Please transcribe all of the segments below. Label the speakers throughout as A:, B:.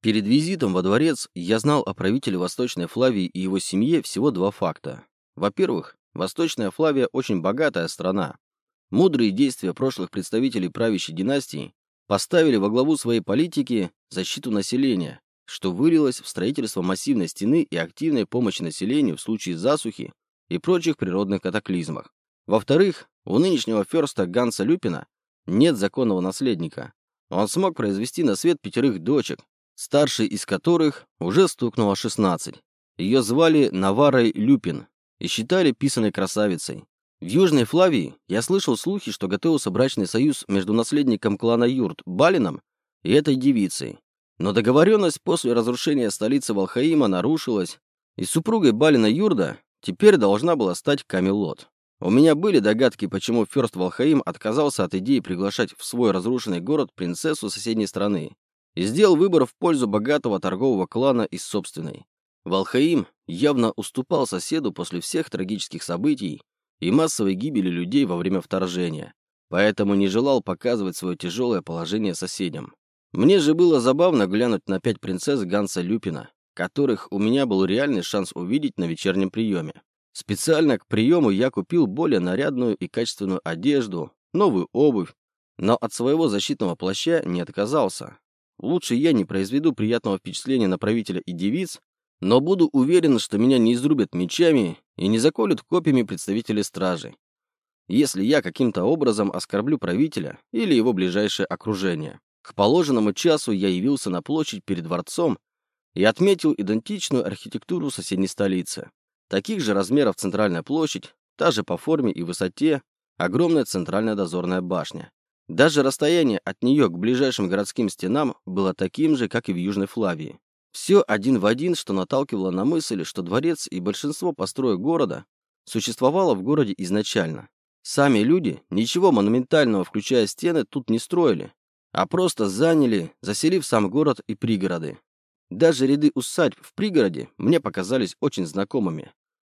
A: Перед визитом во дворец я знал о правителе Восточной Флавии и его семье всего два факта. Во-первых, Восточная Флавия очень богатая страна. Мудрые действия прошлых представителей правящей династии поставили во главу своей политики защиту населения, что вылилось в строительство массивной стены и активной помощи населению в случае засухи и прочих природных катаклизмах. Во-вторых, у нынешнего ферста Ганса Люпина нет законного наследника. Он смог произвести на свет пятерых дочек, старшей из которых уже стукнуло 16. Ее звали Наварой Люпин и считали писаной красавицей. В Южной Флавии я слышал слухи, что готовился брачный союз между наследником клана Юрт Балином и этой девицей. Но договоренность после разрушения столицы Валхаима нарушилась, и супругой Балина Юрда теперь должна была стать Камелот. У меня были догадки, почему Ферст Валхаим отказался от идеи приглашать в свой разрушенный город принцессу соседней страны и сделал выбор в пользу богатого торгового клана из собственной. Валхаим явно уступал соседу после всех трагических событий и массовой гибели людей во время вторжения, поэтому не желал показывать свое тяжелое положение соседям. Мне же было забавно глянуть на пять принцесс Ганса Люпина, которых у меня был реальный шанс увидеть на вечернем приеме. Специально к приему я купил более нарядную и качественную одежду, новую обувь, но от своего защитного плаща не отказался, Лучше я не произведу приятного впечатления на правителя и девиц, но буду уверен, что меня не изрубят мечами и не заколют копьями представители стражи, если я каким-то образом оскорблю правителя или его ближайшее окружение. К положенному часу я явился на площадь перед дворцом и отметил идентичную архитектуру соседней столицы. Таких же размеров центральная площадь, та же по форме и высоте, огромная центральная дозорная башня. Даже расстояние от нее к ближайшим городским стенам было таким же, как и в Южной Флавии. Все один в один, что наталкивало на мысль, что дворец и большинство построек города существовало в городе изначально. Сами люди ничего монументального, включая стены, тут не строили, а просто заняли, заселив сам город и пригороды. Даже ряды усадьб в пригороде мне показались очень знакомыми.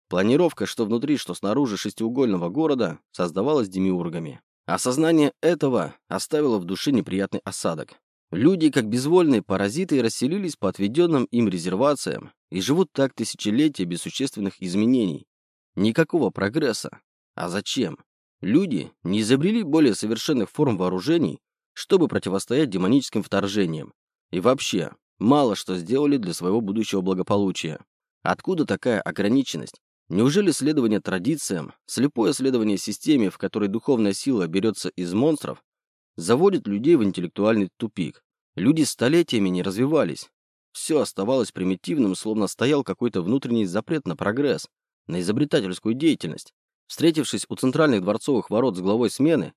A: Планировка, что внутри, что снаружи шестиугольного города, создавалась демиургами. Осознание этого оставило в душе неприятный осадок. Люди, как безвольные паразиты, расселились по отведенным им резервациям и живут так тысячелетия без существенных изменений. Никакого прогресса. А зачем? Люди не изобрели более совершенных форм вооружений, чтобы противостоять демоническим вторжениям. И вообще, мало что сделали для своего будущего благополучия. Откуда такая ограниченность? Неужели следование традициям, слепое следование системе, в которой духовная сила берется из монстров, заводит людей в интеллектуальный тупик? Люди столетиями не развивались. Все оставалось примитивным, словно стоял какой-то внутренний запрет на прогресс, на изобретательскую деятельность. Встретившись у центральных дворцовых ворот с главой смены,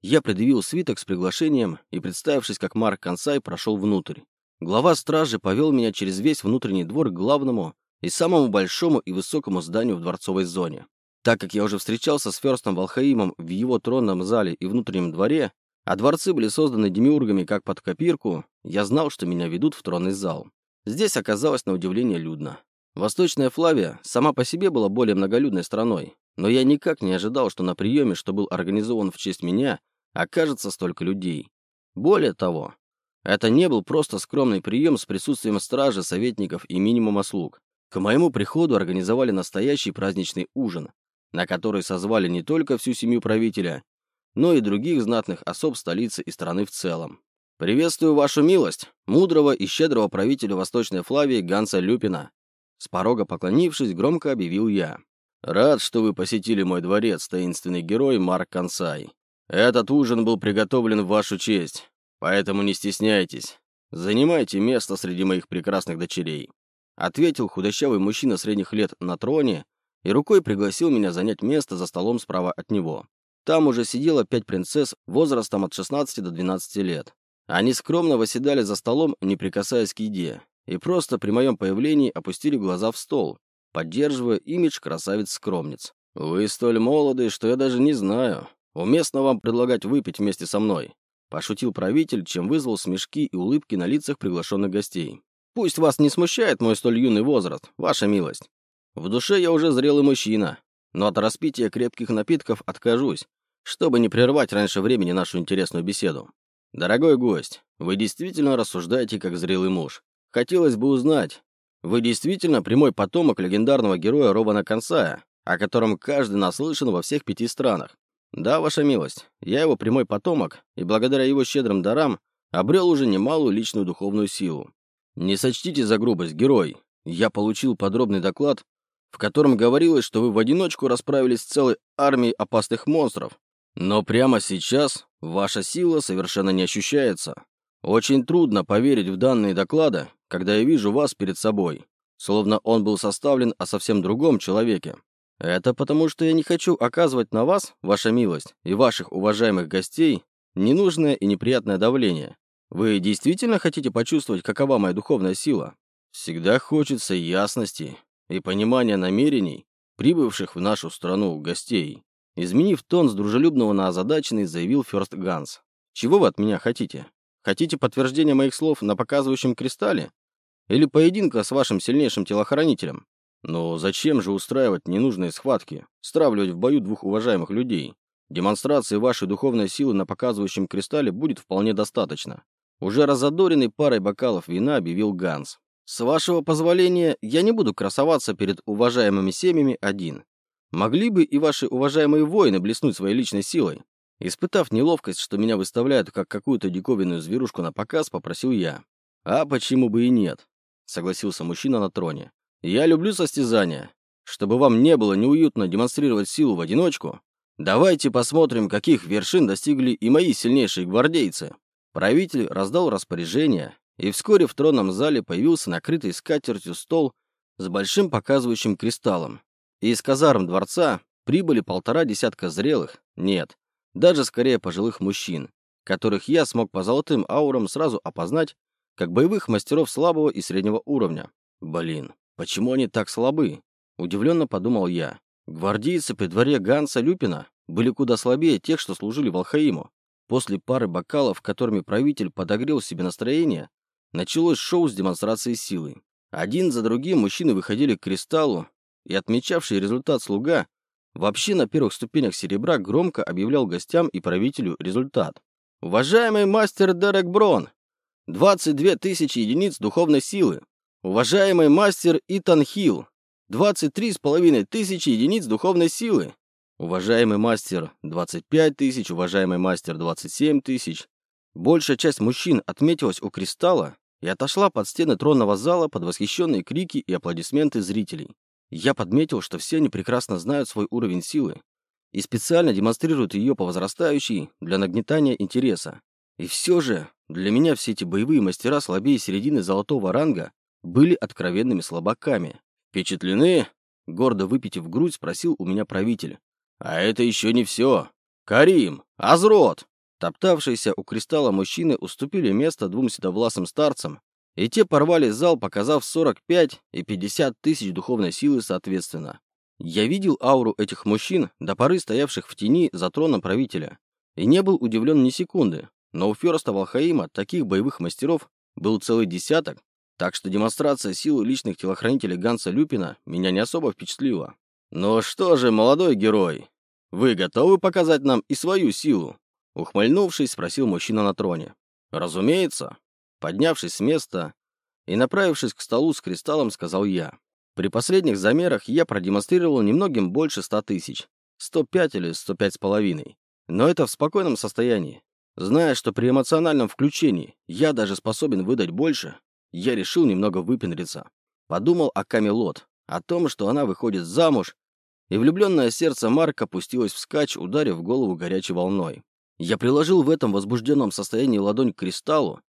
A: я предъявил свиток с приглашением и, представившись как Марк Консай, прошел внутрь. Глава стражи повел меня через весь внутренний двор к главному, и самому большому и высокому зданию в дворцовой зоне. Так как я уже встречался с Ферстом Валхаимом в его тронном зале и внутреннем дворе, а дворцы были созданы демиургами как под копирку, я знал, что меня ведут в тронный зал. Здесь оказалось на удивление людно. Восточная Флавия сама по себе была более многолюдной страной, но я никак не ожидал, что на приеме, что был организован в честь меня, окажется столько людей. Более того, это не был просто скромный прием с присутствием стражи, советников и минимума слуг. К моему приходу организовали настоящий праздничный ужин, на который созвали не только всю семью правителя, но и других знатных особ столицы и страны в целом. «Приветствую вашу милость, мудрого и щедрого правителя Восточной Флавии Ганса Люпина!» С порога поклонившись, громко объявил я. «Рад, что вы посетили мой дворец, таинственный герой Марк Консай. Этот ужин был приготовлен в вашу честь, поэтому не стесняйтесь. Занимайте место среди моих прекрасных дочерей. Ответил худощавый мужчина средних лет на троне и рукой пригласил меня занять место за столом справа от него. Там уже сидело пять принцесс возрастом от 16 до 12 лет. Они скромно восседали за столом, не прикасаясь к еде, и просто при моем появлении опустили глаза в стол, поддерживая имидж красавиц-скромниц. «Вы столь молоды, что я даже не знаю, уместно вам предлагать выпить вместе со мной», пошутил правитель, чем вызвал смешки и улыбки на лицах приглашенных гостей. Пусть вас не смущает мой столь юный возраст, ваша милость. В душе я уже зрелый мужчина, но от распития крепких напитков откажусь, чтобы не прервать раньше времени нашу интересную беседу. Дорогой гость, вы действительно рассуждаете как зрелый муж. хотелось бы узнать, вы действительно прямой потомок легендарного героя Робана Консая, о котором каждый наслышан во всех пяти странах? Да, ваша милость, я его прямой потомок, и благодаря его щедрым дарам обрел уже немалую личную духовную силу. Не сочтите за грубость, герой. Я получил подробный доклад, в котором говорилось, что вы в одиночку расправились с целой армией опасных монстров. Но прямо сейчас ваша сила совершенно не ощущается. Очень трудно поверить в данные доклады, когда я вижу вас перед собой, словно он был составлен о совсем другом человеке. Это потому, что я не хочу оказывать на вас, ваша милость, и ваших уважаемых гостей ненужное и неприятное давление. Вы действительно хотите почувствовать, какова моя духовная сила? Всегда хочется ясности и понимания намерений, прибывших в нашу страну гостей. Изменив тон с дружелюбного на озадаченный, заявил Ферст Ганс. Чего вы от меня хотите? Хотите подтверждения моих слов на показывающем кристалле? Или поединка с вашим сильнейшим телохранителем? Но зачем же устраивать ненужные схватки, стравливать в бою двух уважаемых людей? Демонстрации вашей духовной силы на показывающем кристалле будет вполне достаточно. Уже разодоренный парой бокалов вина объявил Ганс. «С вашего позволения, я не буду красоваться перед уважаемыми семьями один. Могли бы и ваши уважаемые воины блеснуть своей личной силой?» Испытав неловкость, что меня выставляют как какую-то диковинную зверушку на показ, попросил я. «А почему бы и нет?» — согласился мужчина на троне. «Я люблю состязания. Чтобы вам не было неуютно демонстрировать силу в одиночку, давайте посмотрим, каких вершин достигли и мои сильнейшие гвардейцы». Правитель раздал распоряжение, и вскоре в тронном зале появился накрытый скатертью стол с большим показывающим кристаллом. И из казарм дворца прибыли полтора десятка зрелых, нет, даже скорее пожилых мужчин, которых я смог по золотым аурам сразу опознать как боевых мастеров слабого и среднего уровня. Блин, почему они так слабы? Удивленно подумал я. Гвардейцы при дворе Ганса Люпина были куда слабее тех, что служили Волхаиму. После пары бокалов, которыми правитель подогрел себе настроение, началось шоу с демонстрацией силы. Один за другим мужчины выходили к кристаллу, и отмечавший результат слуга вообще на первых ступенях серебра громко объявлял гостям и правителю результат. «Уважаемый мастер Дерек Брон! 22 тысячи единиц духовной силы! Уважаемый мастер Итан Хилл! 23,5 тысячи единиц духовной силы! Уважаемый мастер 25 тысяч, уважаемый мастер 27 тысяч. Большая часть мужчин отметилась у кристалла и отошла под стены тронного зала под восхищенные крики и аплодисменты зрителей. Я подметил, что все они прекрасно знают свой уровень силы и специально демонстрируют ее по возрастающей для нагнетания интереса. И все же, для меня все эти боевые мастера слабее середины золотого ранга были откровенными слабаками. «Впечатлены?» — гордо выпитив грудь, спросил у меня правитель. А это еще не все. Карим! Азрот! Топтавшиеся у кристалла мужчины уступили место двум седовласым старцам, и те порвали зал, показав 45 и 50 тысяч духовной силы соответственно. Я видел ауру этих мужчин, до поры стоявших в тени за троном правителя, и не был удивлен ни секунды, но у Ферста Валхаима таких боевых мастеров был целый десяток, так что демонстрация силы личных телохранителей Ганса Люпина меня не особо впечатлила. «Ну что же, молодой герой, вы готовы показать нам и свою силу?» Ухмыльнувшись, спросил мужчина на троне. «Разумеется». Поднявшись с места и направившись к столу с кристаллом, сказал я. При последних замерах я продемонстрировал немногим больше ста тысяч. 105 или 105 с половиной. Но это в спокойном состоянии. Зная, что при эмоциональном включении я даже способен выдать больше, я решил немного выпендриться. Подумал о Камелот, о том, что она выходит замуж, и влюбленное сердце Марка пустилось вскачь, ударив голову горячей волной. Я приложил в этом возбужденном состоянии ладонь к кристаллу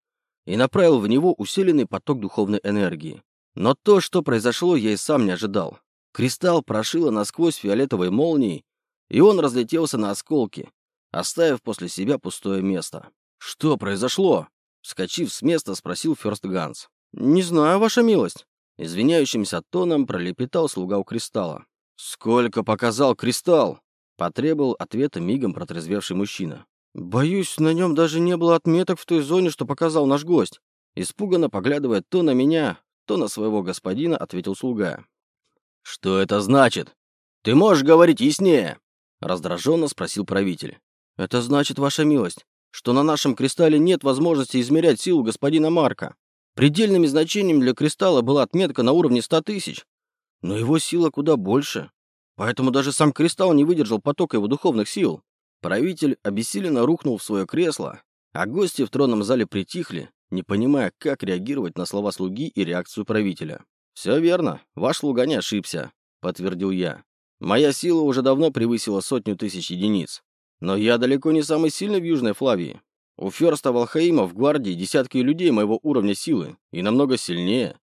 A: и направил в него усиленный поток духовной энергии. Но то, что произошло, я и сам не ожидал. Кристалл прошило насквозь фиолетовой молнией, и он разлетелся на осколки, оставив после себя пустое место. «Что произошло?» Вскочив с места, спросил Ферст Ганс. «Не знаю, ваша милость». Извиняющимся тоном пролепетал слуга у кристалла. «Сколько показал кристалл?» Потребовал ответа мигом протрезвевший мужчина. «Боюсь, на нем даже не было отметок в той зоне, что показал наш гость». Испуганно поглядывая то на меня, то на своего господина, ответил слуга. «Что это значит? Ты можешь говорить яснее?» Раздраженно спросил правитель. «Это значит, ваша милость, что на нашем кристалле нет возможности измерять силу господина Марка. Предельными значением для кристалла была отметка на уровне 100 тысяч, но его сила куда больше. Поэтому даже сам кристалл не выдержал потока его духовных сил. Правитель обессиленно рухнул в свое кресло, а гости в тронном зале притихли, не понимая, как реагировать на слова слуги и реакцию правителя. «Все верно, ваш слуга не ошибся», — подтвердил я. «Моя сила уже давно превысила сотню тысяч единиц. Но я далеко не самый сильный в Южной Флавии. У Ферста Валхаима в гвардии десятки людей моего уровня силы и намного сильнее.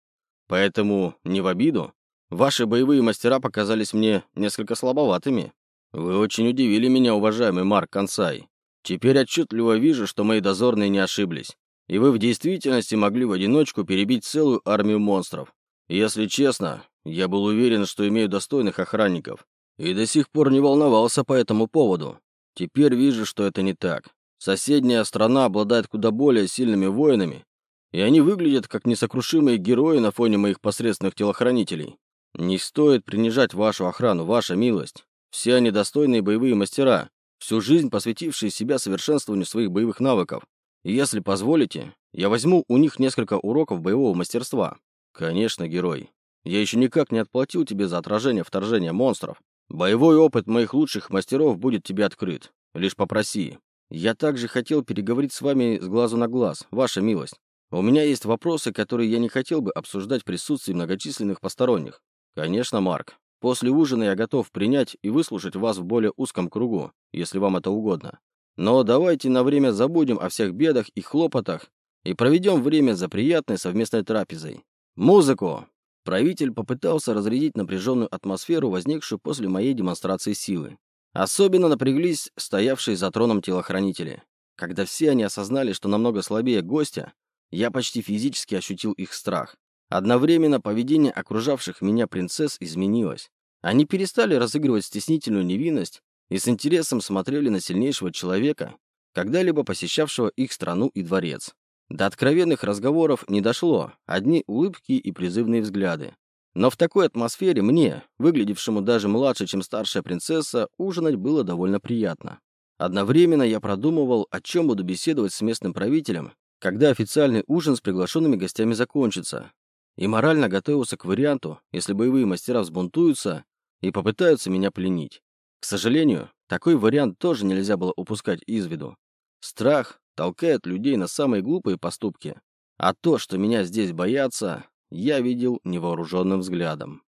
A: Поэтому, не в обиду, ваши боевые мастера показались мне несколько слабоватыми. Вы очень удивили меня, уважаемый Марк Консай. Теперь отчетливо вижу, что мои дозорные не ошиблись. И вы в действительности могли в одиночку перебить целую армию монстров. Если честно, я был уверен, что имею достойных охранников. И до сих пор не волновался по этому поводу. Теперь вижу, что это не так. Соседняя страна обладает куда более сильными воинами, и они выглядят как несокрушимые герои на фоне моих посредственных телохранителей. Не стоит принижать вашу охрану, ваша милость. Все они достойные боевые мастера, всю жизнь посвятившие себя совершенствованию своих боевых навыков. Если позволите, я возьму у них несколько уроков боевого мастерства. Конечно, герой. Я еще никак не отплатил тебе за отражение вторжения монстров. Боевой опыт моих лучших мастеров будет тебе открыт. Лишь попроси. Я также хотел переговорить с вами с глазу на глаз, ваша милость. У меня есть вопросы, которые я не хотел бы обсуждать в присутствии многочисленных посторонних. Конечно, Марк. После ужина я готов принять и выслушать вас в более узком кругу, если вам это угодно. Но давайте на время забудем о всех бедах и хлопотах и проведем время за приятной совместной трапезой. Музыку! Правитель попытался разрядить напряженную атмосферу, возникшую после моей демонстрации силы. Особенно напряглись стоявшие за троном телохранители. Когда все они осознали, что намного слабее гостя, я почти физически ощутил их страх. Одновременно поведение окружавших меня принцесс изменилось. Они перестали разыгрывать стеснительную невинность и с интересом смотрели на сильнейшего человека, когда-либо посещавшего их страну и дворец. До откровенных разговоров не дошло, одни улыбки и призывные взгляды. Но в такой атмосфере мне, выглядевшему даже младше, чем старшая принцесса, ужинать было довольно приятно. Одновременно я продумывал, о чем буду беседовать с местным правителем, когда официальный ужин с приглашенными гостями закончится, и морально готовился к варианту, если боевые мастера взбунтуются и попытаются меня пленить. К сожалению, такой вариант тоже нельзя было упускать из виду. Страх толкает людей на самые глупые поступки, а то, что меня здесь боятся, я видел невооруженным взглядом.